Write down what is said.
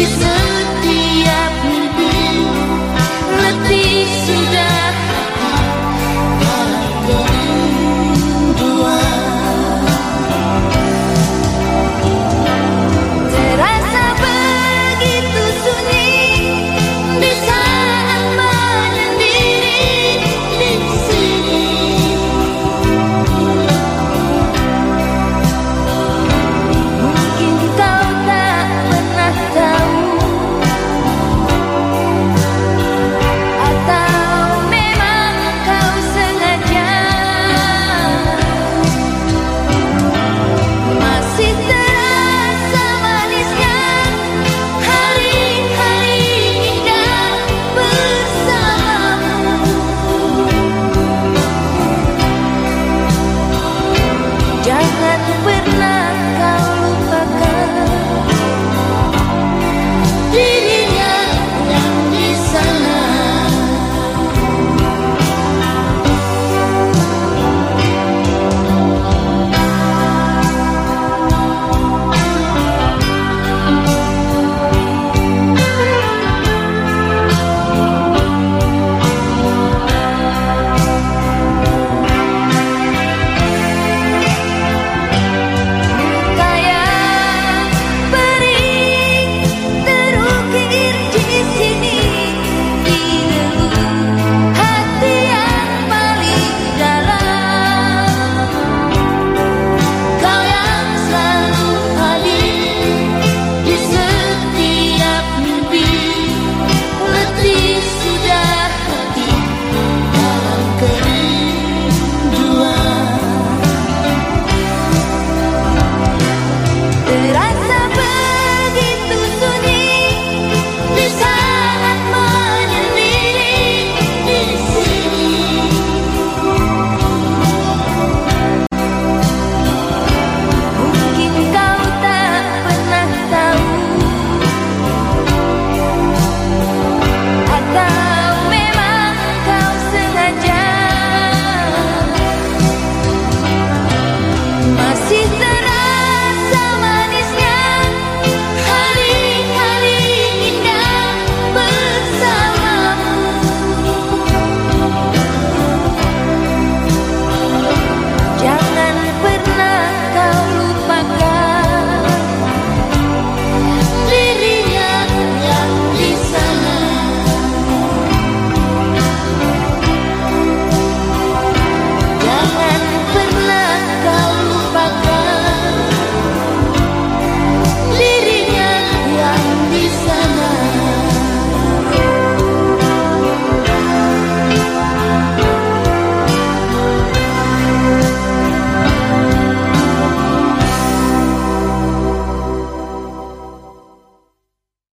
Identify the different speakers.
Speaker 1: you